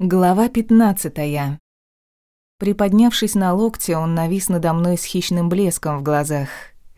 Глава 15. Приподнявшись на локте, он навис надо мной с хищным блеском в глазах.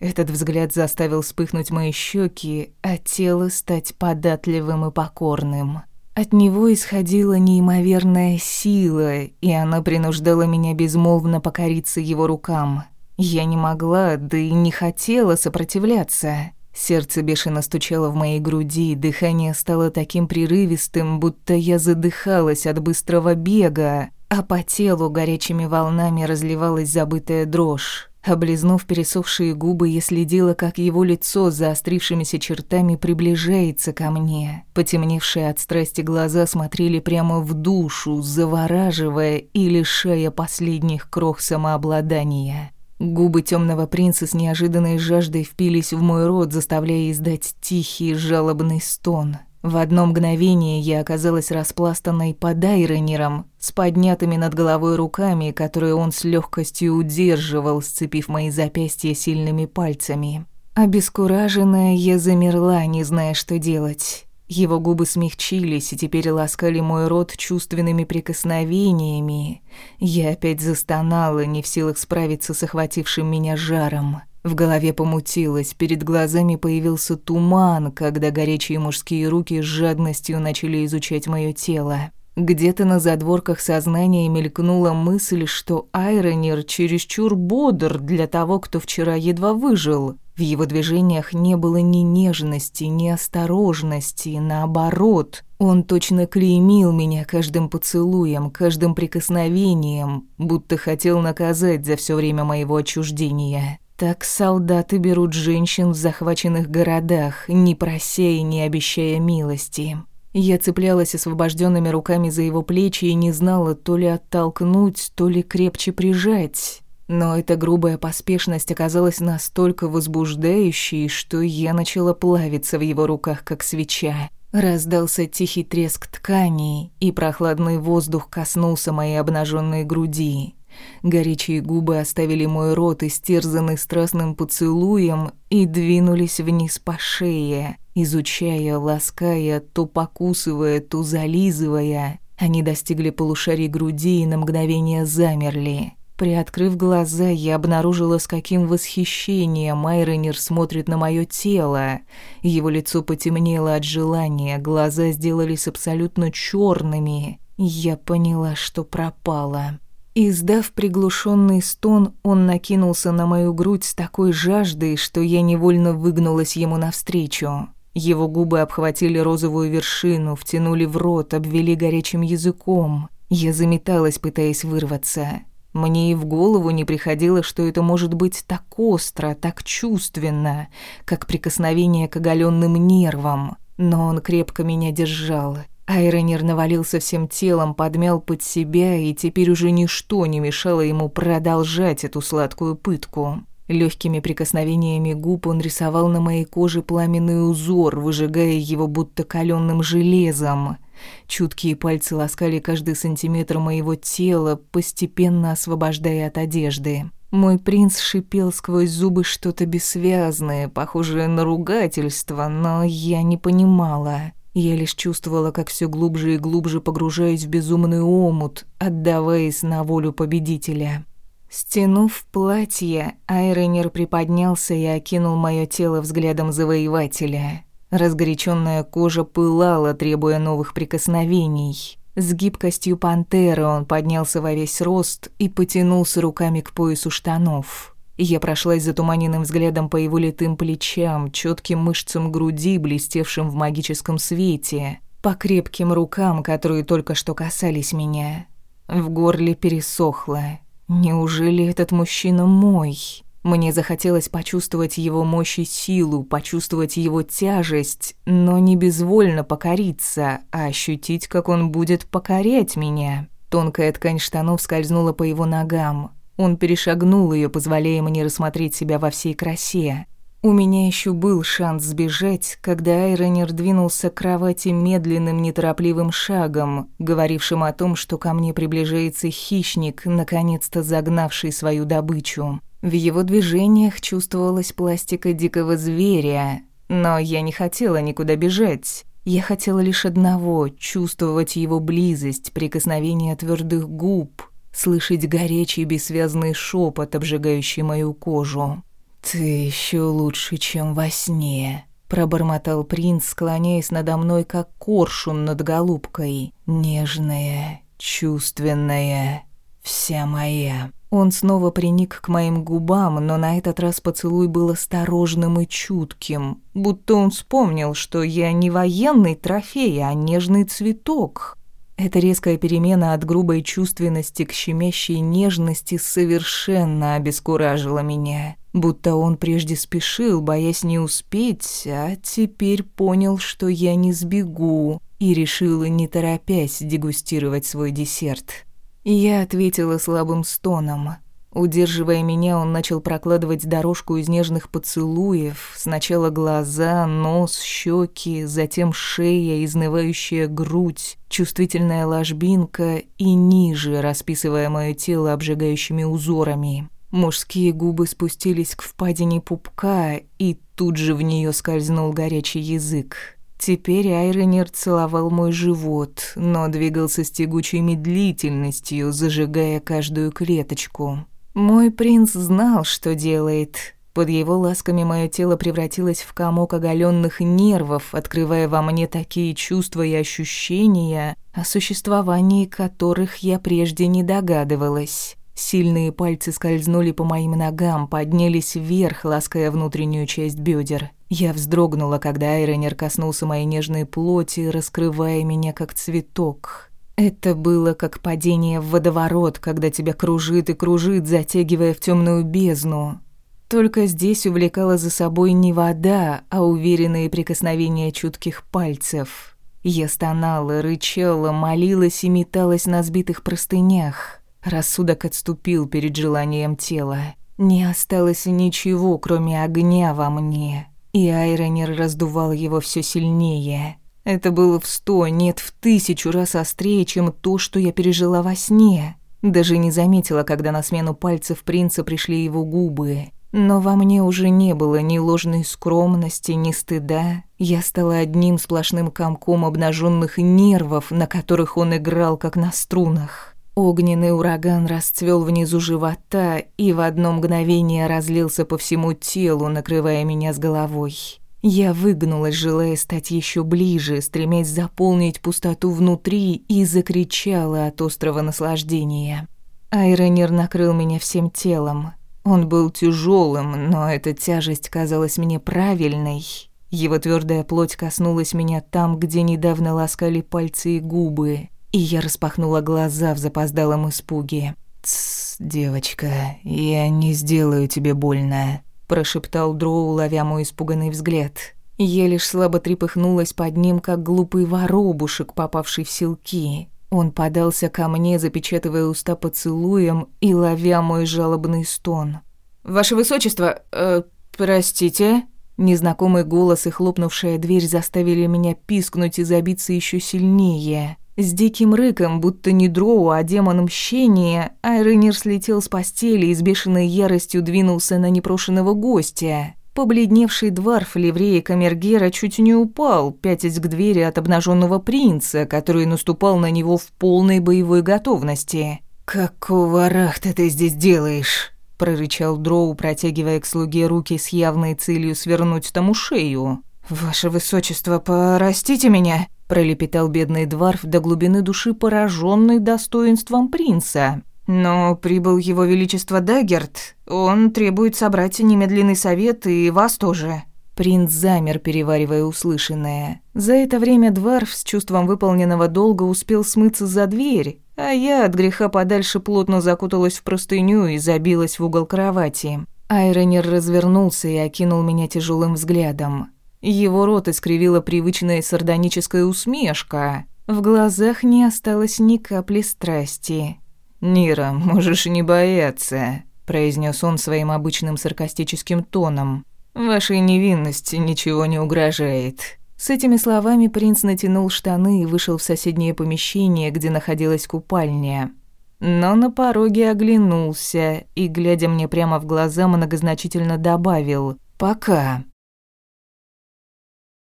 Этот взгляд заставил вспыхнуть мои щеки, а тело стать податливым и покорным. От него исходила неимоверная сила, и она принуждала меня безмолвно покориться его рукам. Я не могла, да и не хотела сопротивляться. Сердце бешено стучало в моей груди, дыхание стало таким прерывистым, будто я задыхалась от быстрого бега, а по телу горячими волнами разливалась забытая дрожь. Облизнув пересохшие губы, я следила, как его лицо с заострившимися чертами приближается ко мне. Потемневшие от страсти глаза смотрели прямо в душу, завораживая и лишая последних крох самообладания. Губы темного принца с неожиданной жаждой впились в мой рот, заставляя издать тихий жалобный стон. В одно мгновение я оказалась распластанной под айронером, с поднятыми над головой руками, которые он с легкостью удерживал, сцепив мои запястья сильными пальцами. Обескураженная, я замерла, не зная, что делать. Его губы смягчились и теперь ласкали мой рот чувственными прикосновениями. Я опять застонала, не в силах справиться с охватившим меня жаром. В голове помутилось, перед глазами появился туман, когда горячие мужские руки с жадностью начали изучать моё тело. Где-то на задворках сознания мелькнула мысль, что Айронер чересчур бодр для того, кто вчера едва выжил. В его движениях не было ни нежности, ни осторожности, наоборот. Он точно клеймил меня каждым поцелуем, каждым прикосновением, будто хотел наказать за все время моего отчуждения. Так солдаты берут женщин в захваченных городах, не прося и не обещая милости. Я цеплялась освобожденными руками за его плечи и не знала то ли оттолкнуть, то ли крепче прижать. Но эта грубая поспешность оказалась настолько возбуждающей, что я начала плавиться в его руках, как свеча. Раздался тихий треск тканей, и прохладный воздух коснулся моей обнаженной груди. Горячие губы оставили мой рот, истерзанный страстным поцелуем, и двинулись вниз по шее, изучая, лаская, то покусывая, то зализывая. Они достигли полушарий груди и на мгновение замерли. Приоткрыв глаза, я обнаружила, с каким восхищением Майронер смотрит на мое тело. Его лицо потемнело от желания, глаза сделались абсолютно черными. Я поняла, что пропала. Издав приглушенный стон, он накинулся на мою грудь с такой жаждой, что я невольно выгнулась ему навстречу. Его губы обхватили розовую вершину, втянули в рот, обвели горячим языком. Я заметалась, пытаясь вырваться. Мне и в голову не приходило, что это может быть так остро, так чувственно, как прикосновение к оголенным нервам. Но он крепко меня держал. Айронер навалился всем телом, подмял под себя, и теперь уже ничто не мешало ему продолжать эту сладкую пытку. Легкими прикосновениями губ он рисовал на моей коже пламенный узор, выжигая его будто каленым железом. Чуткие пальцы ласкали каждый сантиметр моего тела, постепенно освобождая от одежды. Мой принц шипел сквозь зубы что-то бессвязное, похожее на ругательство, но я не понимала. Я лишь чувствовала, как все глубже и глубже погружаюсь в безумный омут, отдаваясь на волю победителя. Стянув платье, Айренер приподнялся и окинул мое тело взглядом завоевателя. Разгоряченная кожа пылала, требуя новых прикосновений. С гибкостью пантеры он поднялся во весь рост и потянулся руками к поясу штанов. Я прошлась затуманенным взглядом по его литым плечам, четким мышцам груди, блестевшим в магическом свете, по крепким рукам, которые только что касались меня. В горле пересохло. Неужели этот мужчина мой? Мне захотелось почувствовать его мощь и силу, почувствовать его тяжесть, но не безвольно покориться, а ощутить, как он будет покорять меня. Тонкая ткань штанов скользнула по его ногам. Он перешагнул ее, позволяя мне рассмотреть себя во всей красе. У меня еще был шанс сбежать, когда Айронер двинулся к кровати медленным, неторопливым шагом, говорившим о том, что ко мне приближается хищник, наконец-то загнавший свою добычу. В его движениях чувствовалась пластика дикого зверя, но я не хотела никуда бежать. Я хотела лишь одного — чувствовать его близость, прикосновение твердых губ, слышать горячий бессвязный шепот, обжигающий мою кожу. «Ты еще лучше, чем во сне», — пробормотал принц, склоняясь надо мной, как коршун над голубкой. «Нежная, чувственная, вся моя». Он снова приник к моим губам, но на этот раз поцелуй был осторожным и чутким, будто он вспомнил, что я не военный трофей, а нежный цветок. Эта резкая перемена от грубой чувственности к щемящей нежности совершенно обескуражила меня. Будто он прежде спешил, боясь не успеть, а теперь понял, что я не сбегу, и решил, не торопясь, дегустировать свой десерт. Я ответила слабым стоном. Удерживая меня, он начал прокладывать дорожку из нежных поцелуев. Сначала глаза, нос, щеки, затем шея, изнывающая грудь, чувствительная ложбинка и ниже, расписывая мое тело обжигающими узорами. Мужские губы спустились к впадине пупка, и тут же в нее скользнул горячий язык. Теперь Айронер целовал мой живот, но двигался с тягучей медлительностью, зажигая каждую клеточку. Мой принц знал, что делает. Под его ласками мое тело превратилось в комок оголенных нервов, открывая во мне такие чувства и ощущения, о существовании которых я прежде не догадывалась. Сильные пальцы скользнули по моим ногам, поднялись вверх, лаская внутреннюю часть бедер. Я вздрогнула, когда Айронер коснулся моей нежной плоти, раскрывая меня как цветок. Это было как падение в водоворот, когда тебя кружит и кружит, затягивая в темную бездну. Только здесь увлекала за собой не вода, а уверенные прикосновения чутких пальцев. Я стонала, рычала, молилась и металась на сбитых простынях. Рассудок отступил перед желанием тела. Не осталось ничего, кроме огня во мне. И Айронер раздувал его все сильнее. Это было в сто, нет, в тысячу раз острее, чем то, что я пережила во сне. Даже не заметила, когда на смену пальцев принца пришли его губы. Но во мне уже не было ни ложной скромности, ни стыда. Я стала одним сплошным комком обнаженных нервов, на которых он играл, как на струнах. Огненный ураган расцвел внизу живота и в одно мгновение разлился по всему телу, накрывая меня с головой. Я выгнулась, желая стать еще ближе, стремясь заполнить пустоту внутри, и закричала от острого наслаждения. Айронер накрыл меня всем телом. Он был тяжелым, но эта тяжесть казалась мне правильной. Его твердая плоть коснулась меня там, где недавно ласкали пальцы и губы и я распахнула глаза в запоздалом испуге. «Тссс, девочка, я не сделаю тебе больно», – прошептал Дроу, ловя мой испуганный взгляд. Я лишь слабо трепыхнулась под ним, как глупый воробушек, попавший в селки. Он подался ко мне, запечатывая уста поцелуем и ловя мой жалобный стон. «Ваше высочество, э, простите?» Незнакомый голос и хлопнувшая дверь заставили меня пискнуть и забиться еще сильнее. С диким рыком, будто не дроу, а демон мщения, Айренер слетел с постели и с бешеной яростью двинулся на непрошенного гостя. Побледневший дворф ливрея камергера чуть не упал, пятясь к двери от обнаженного принца, который наступал на него в полной боевой готовности. «Какого рахта ты здесь делаешь?» – прорычал Дроу, протягивая к слуге руки с явной целью свернуть тому шею. «Ваше высочество, простите меня!» пролепетал бедный дворф до глубины души, пораженный достоинством принца. Но прибыл его величество Даггерт. Он требует собрать немедленный совет и вас тоже. Принц замер, переваривая услышанное. За это время Дварф с чувством выполненного долга успел смыться за дверь, а я от греха подальше плотно закуталась в простыню и забилась в угол кровати. Айронер развернулся и окинул меня тяжелым взглядом. Его рот искривила привычная сардоническая усмешка. В глазах не осталось ни капли страсти. «Нира, можешь не бояться», – произнес он своим обычным саркастическим тоном. «Вашей невинности ничего не угрожает». С этими словами принц натянул штаны и вышел в соседнее помещение, где находилась купальня. Но на пороге оглянулся и, глядя мне прямо в глаза, многозначительно добавил «Пока».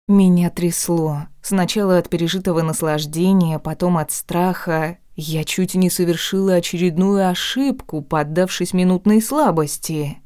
Меня трясло. Сначала от пережитого наслаждения, потом от страха. Я чуть не совершила очередную ошибку, поддавшись минутной слабости.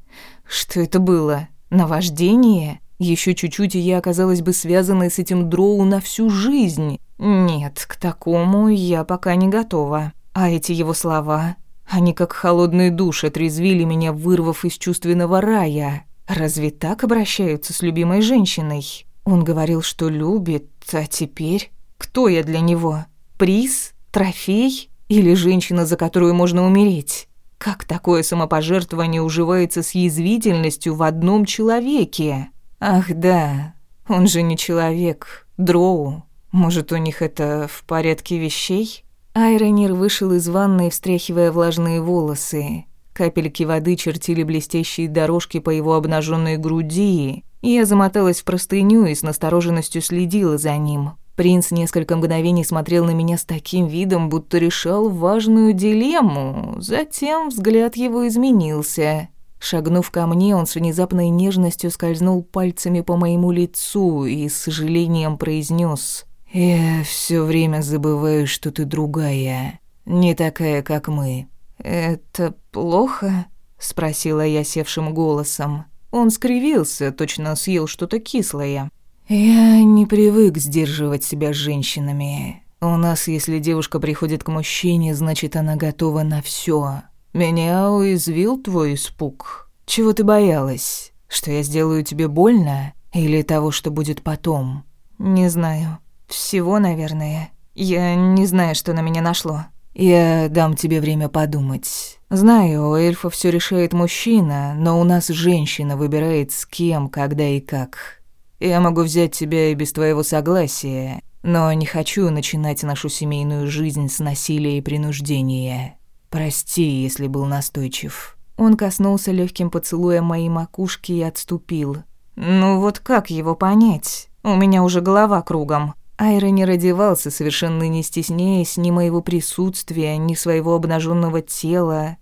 Что это было? Наваждение? Еще чуть-чуть, и я оказалась бы связанной с этим дроу на всю жизнь. Нет, к такому я пока не готова. А эти его слова, они как холодный душ отрезвили меня, вырвав из чувственного рая. Разве так обращаются с любимой женщиной? Он говорил, что любит, а теперь... Кто я для него? Приз? Трофей? Или женщина, за которую можно умереть? Как такое самопожертвование уживается с язвительностью в одном человеке? Ах да, он же не человек, дроу. Может, у них это в порядке вещей? Айронир вышел из ванной, встряхивая влажные волосы. Капельки воды чертили блестящие дорожки по его обнаженной груди, я замоталась в простыню и с настороженностью следила за ним. Принц несколько мгновений смотрел на меня с таким видом, будто решал важную дилемму. Затем взгляд его изменился. Шагнув ко мне, он с внезапной нежностью скользнул пальцами по моему лицу и с сожалением произнес: «Я все время забываю, что ты другая, не такая, как мы». «Это плохо?» — спросила я севшим голосом. Он скривился, точно съел что-то кислое. «Я не привык сдерживать себя с женщинами. У нас, если девушка приходит к мужчине, значит, она готова на все. Меня уязвил твой испуг. Чего ты боялась? Что я сделаю тебе больно? Или того, что будет потом?» «Не знаю. Всего, наверное. Я не знаю, что на меня нашло». «Я дам тебе время подумать. Знаю, у эльфа все решает мужчина, но у нас женщина выбирает с кем, когда и как. Я могу взять тебя и без твоего согласия, но не хочу начинать нашу семейную жизнь с насилия и принуждения. Прости, если был настойчив». Он коснулся легким поцелуем моей макушки и отступил. «Ну вот как его понять? У меня уже голова кругом». Айра не родивался, совершенно не стесняясь ни моего присутствия, ни своего обнаженного тела.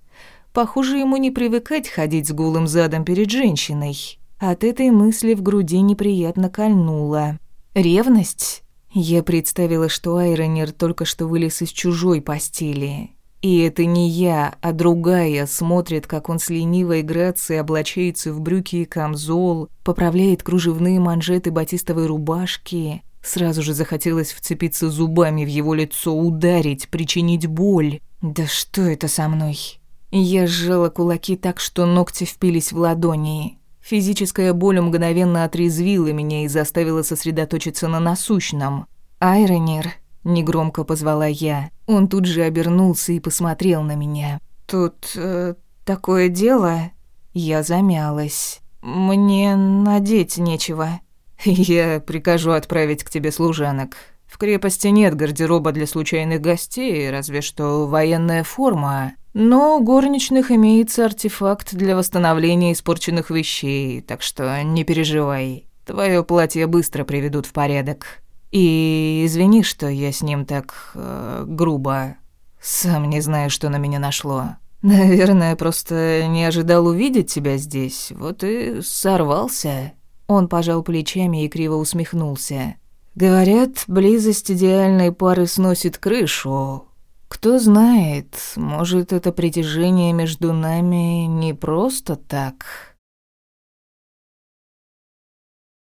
Похоже, ему не привыкать ходить с голым задом перед женщиной. От этой мысли в груди неприятно кольнуло. Ревность? Я представила, что Айронер только что вылез из чужой постели. И это не я, а другая смотрит, как он с ленивой грацией облачается в брюки и камзол, поправляет кружевные манжеты батистовой рубашки, Сразу же захотелось вцепиться зубами в его лицо, ударить, причинить боль. Да что это со мной? Я сжала кулаки так, что ногти впились в ладони. Физическая боль мгновенно отрезвила меня и заставила сосредоточиться на насущном. «Айронер», — негромко позвала я. Он тут же обернулся и посмотрел на меня. «Тут э, такое дело...» Я замялась. «Мне надеть нечего». «Я прикажу отправить к тебе служанок. В крепости нет гардероба для случайных гостей, разве что военная форма. Но у горничных имеется артефакт для восстановления испорченных вещей, так что не переживай. Твое платье быстро приведут в порядок. И извини, что я с ним так э, грубо. Сам не знаю, что на меня нашло. Наверное, просто не ожидал увидеть тебя здесь, вот и сорвался». Он пожал плечами и криво усмехнулся. «Говорят, близость идеальной пары сносит крышу. Кто знает, может, это притяжение между нами не просто так».